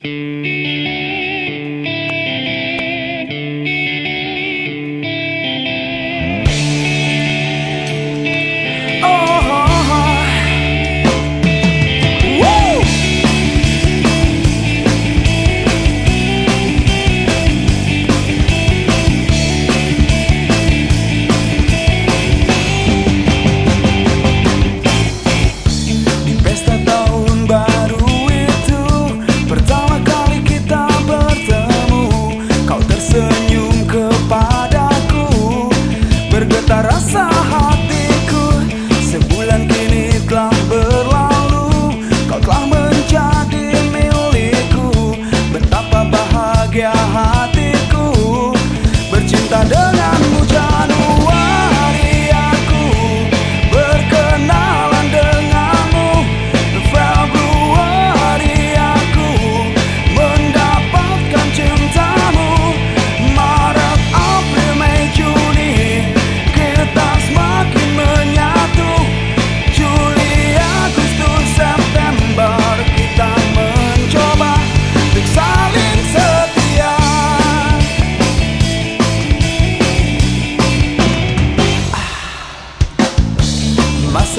Música rasa.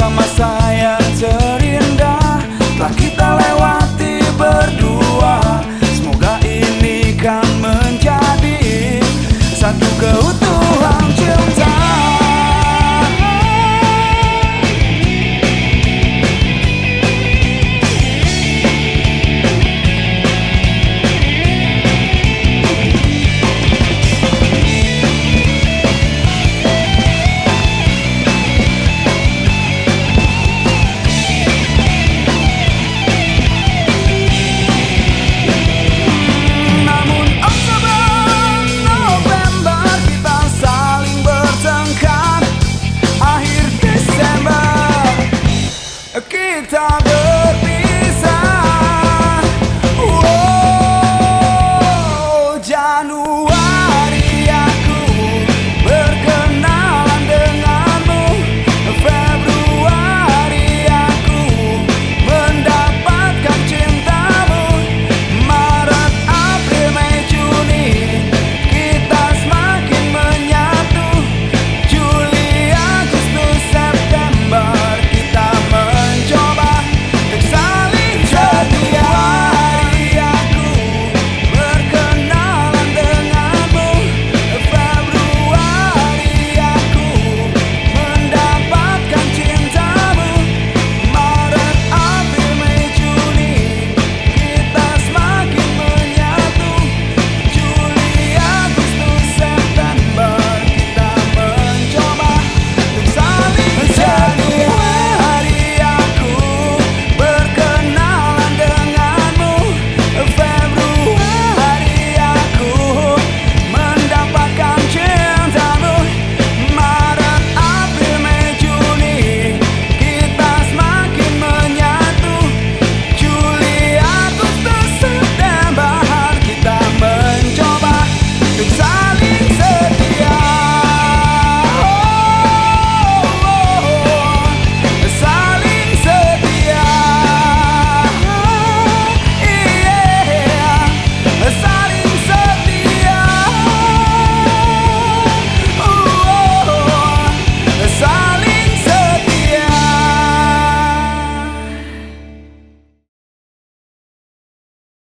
on my side